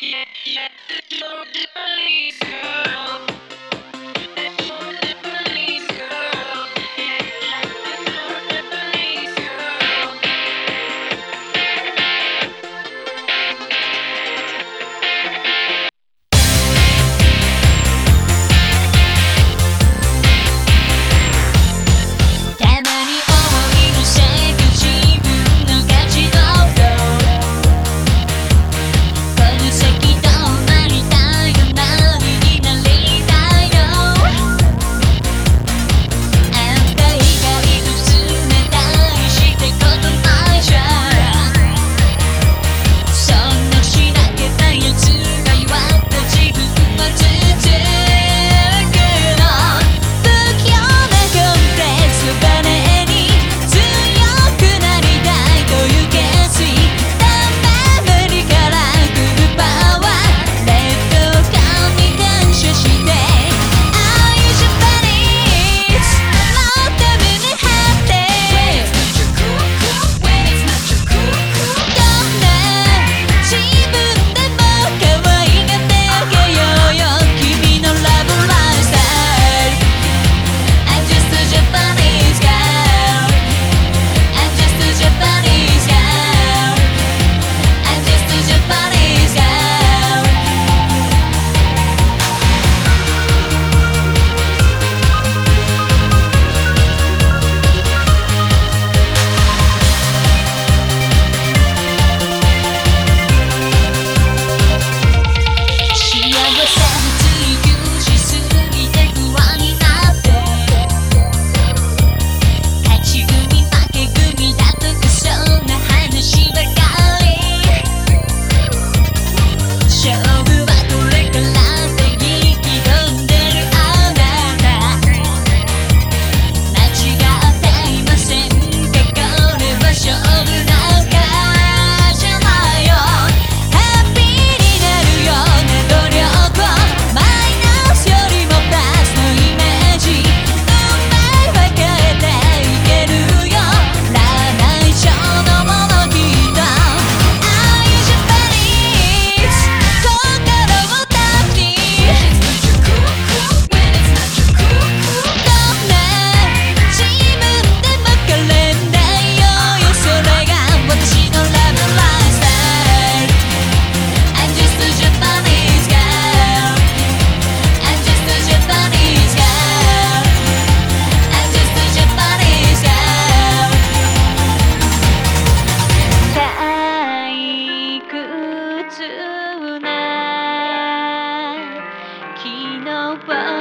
yeah, yeah, the girl. know, but.